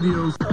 radios.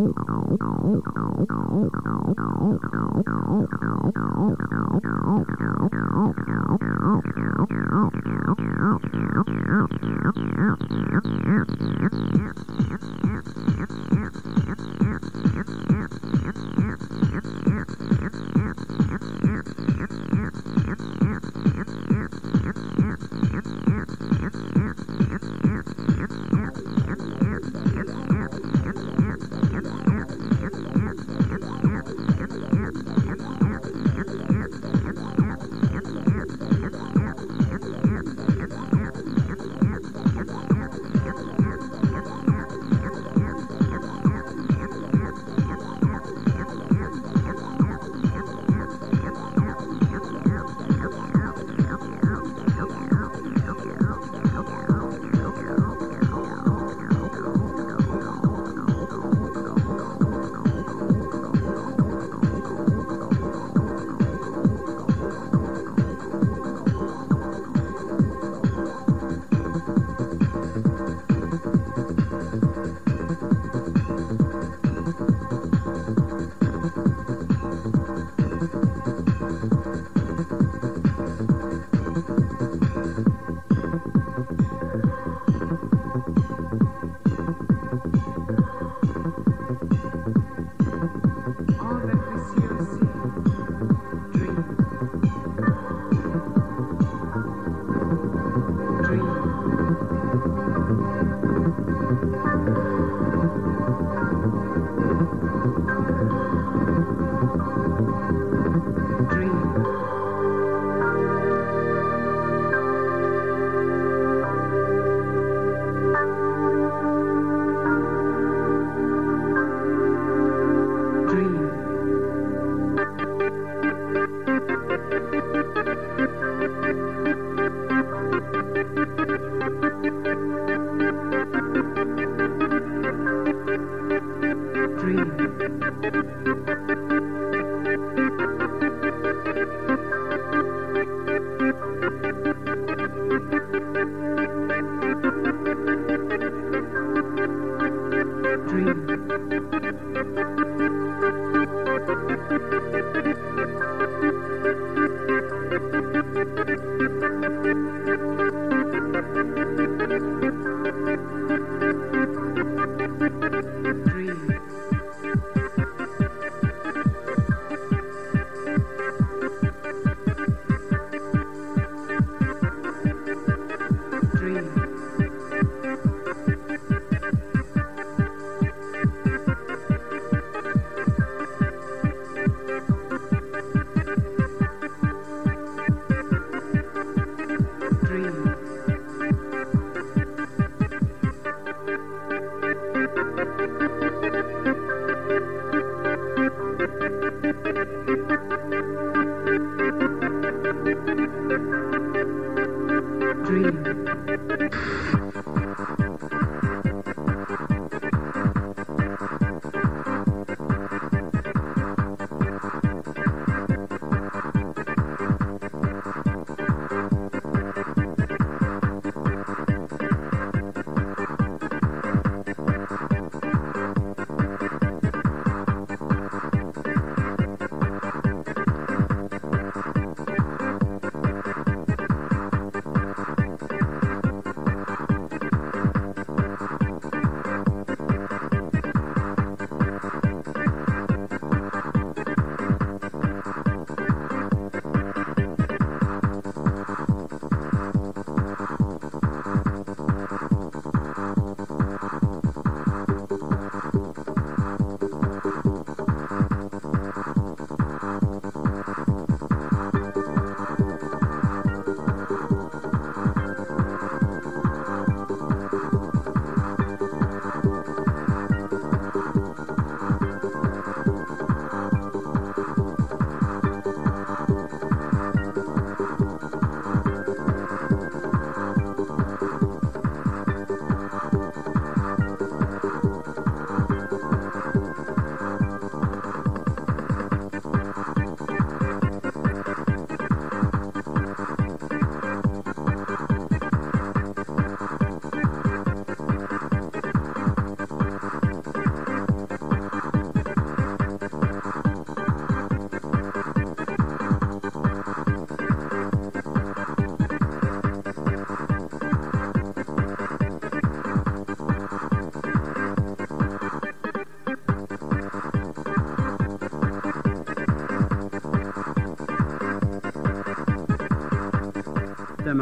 All that we see or see, dream. Dream. Dream.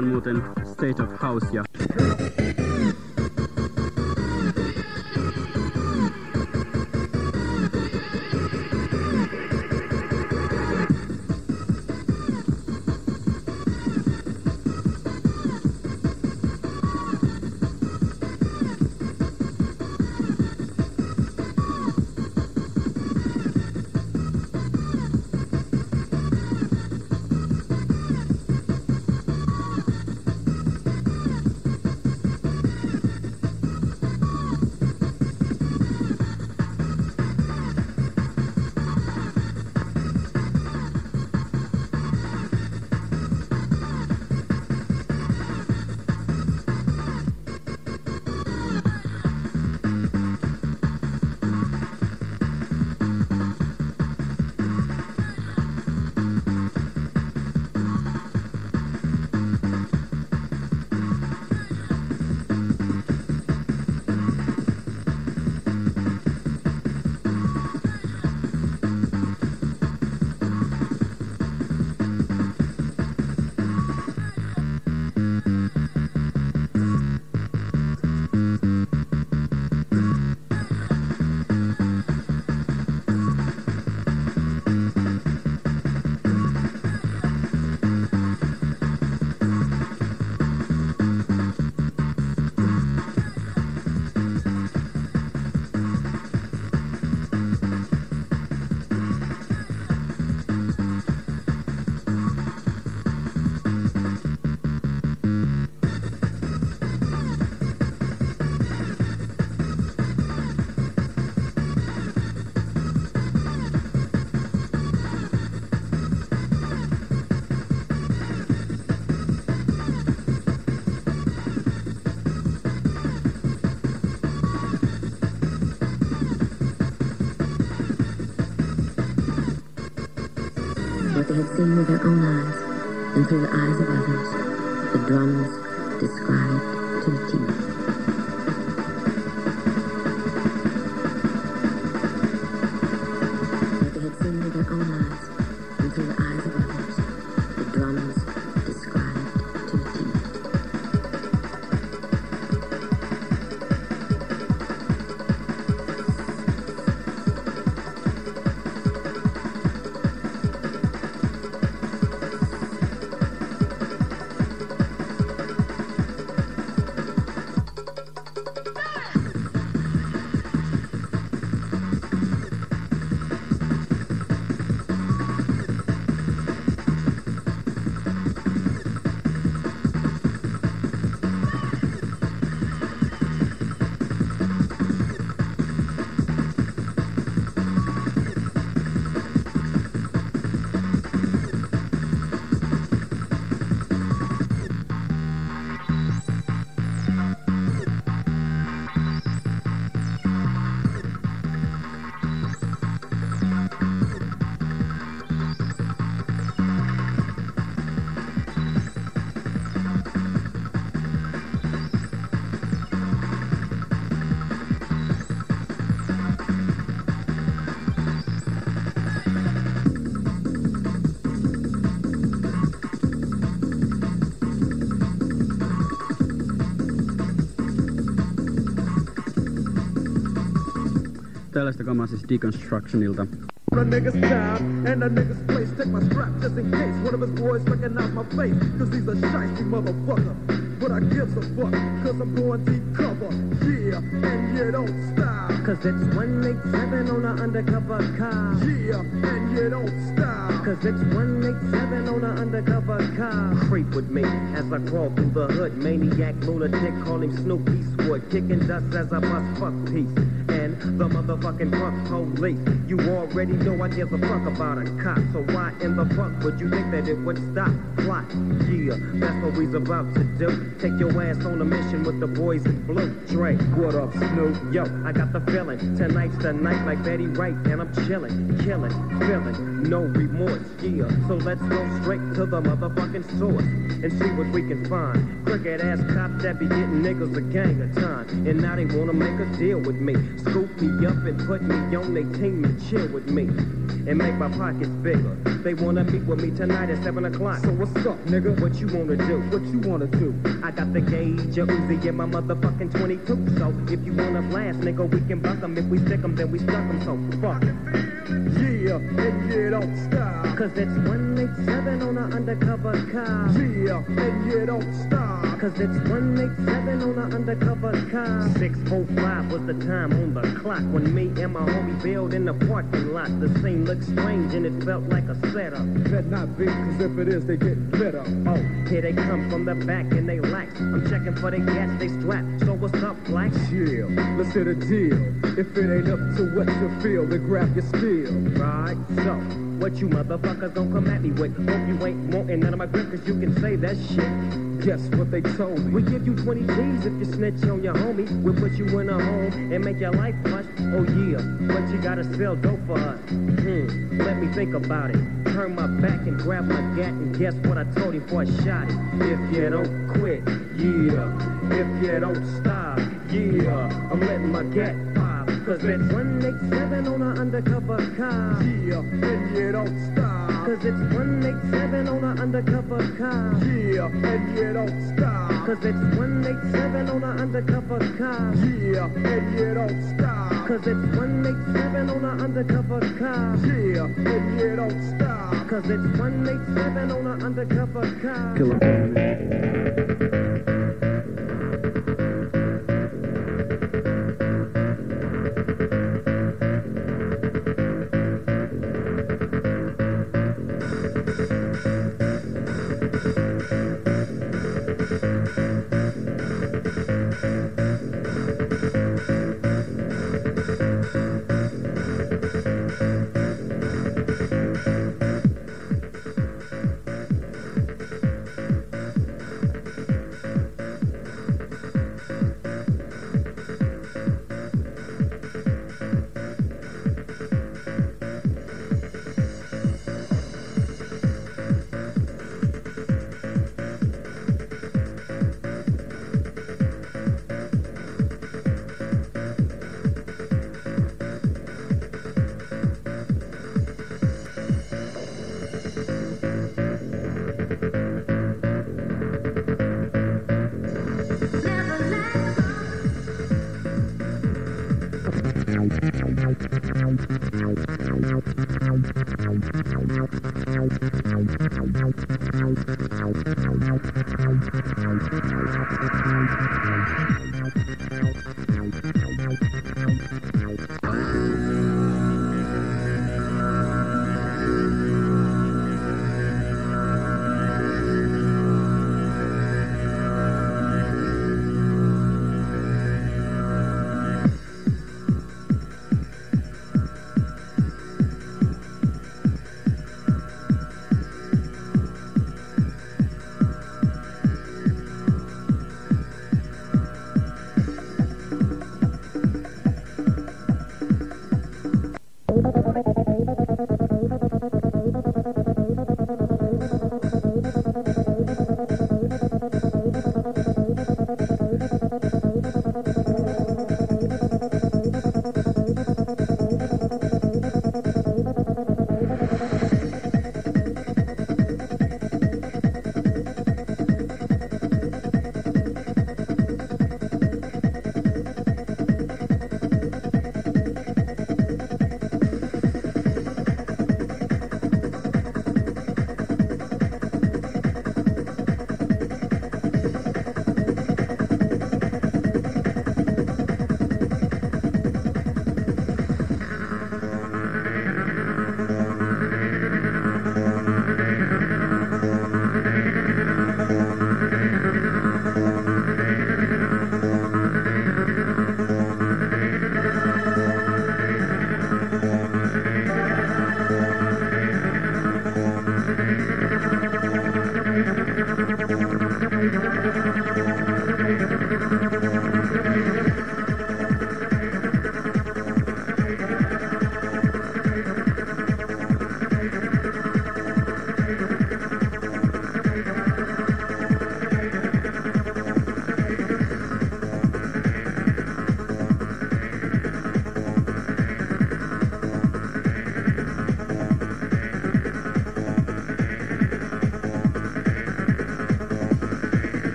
Muuten State of House ja they had seen with their own eyes and through the eyes of others, the drums described to the teeth. Tällaista kamaa siis Deconstructionilta. A nigga's time and a nigga's place. Take my strap just in case one of his boys recognize my face. Cause he's a shiesty motherfucker. But I gives a fuck, cause I'm going deep cover. Yeah, and you don't stop. Cause it's 187 on an undercover car. Yeah, and you don't stop. Cause it's 187 on an undercover car. Creep with me as I crawl through the hood. Maniac, lunatic, call him Snoop Eastwood. Kicking dust as I bust fuck peace. And the motherfucking fuck police. You already know I give a fuck about a cop. So why in the fuck would you think that it would stop? Plot. Yeah, that's what we's about to do. Take your ass on a mission with the boys in blue. Dre, What up, Snoop? Yo, I got the feeling. Tonight's the night like Betty Wright, and I'm chilling, killing, feeling, no remorse. Yeah, so let's go straight to the motherfucking source and see what we can find. Crooked ass cops that be getting niggas a gang of time, and now they wanna make a deal with me. Scoop me up and put me on their team and chill with me. And make my pockets bigger. They wanna meet with me tonight at 7 o'clock. So what's up, nigga? What you wanna do? What you wanna do? I got the gauge, a Uzi and my motherfucking 22. So if you wanna blast, nigga, we can buck 'em. If we stick 'em, then we stuck 'em. So fuck. Yeah, and you don't stop. Cause it's 187 on an undercover car. Yeah, and you don't stop. Cause it's 187 on an undercover car. 605 was the time on the clock when me and my homie bailed in the parking lot. The scene looked strange and it felt like a setup. Bet not be, cause if it is, they get lit up. Oh, here they come from the back and they lax. I'm checking for the gas, they strap. So what's up, black? Chill, let's hit a deal. If it ain't up to what you feel, then grab your steel. Right, so what you motherfuckers gon' come at me with? Hope you ain't wanting none of my grip, cause you can say that shit. Guess what they told me? We give you 20 G's if you snitch on your homie. We'll put you in a home and make your life plush. Oh yeah, but you gotta sell dope for us. Hmm, let me think about it. Turn my back and grab my gat and guess what I told him before I shot it. If you don't quit, yeah. If you don't stop, yeah. I'm letting my gat pop. Cause it's 187 on an undercover car. Yeah, if you don't stop. Cause it's 187 on an undercover car. Yeah, and you don't stop. Cause it's 187 on an undercover car. Yeah, and you don't stop. Cause it's 187 on an undercover car. Yeah, and you don't stop. Cause it's 187 on an undercover car. Killer.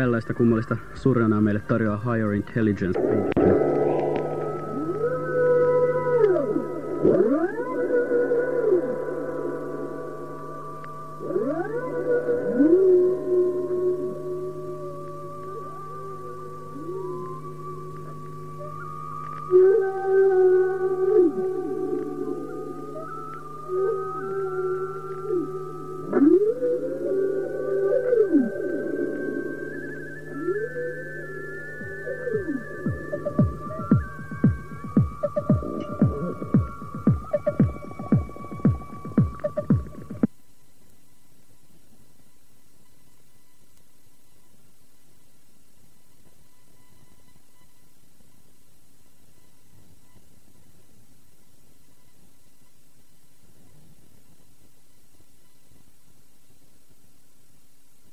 Tällaista kummallista surjanaa meille tarjoaa Higher Intelligence.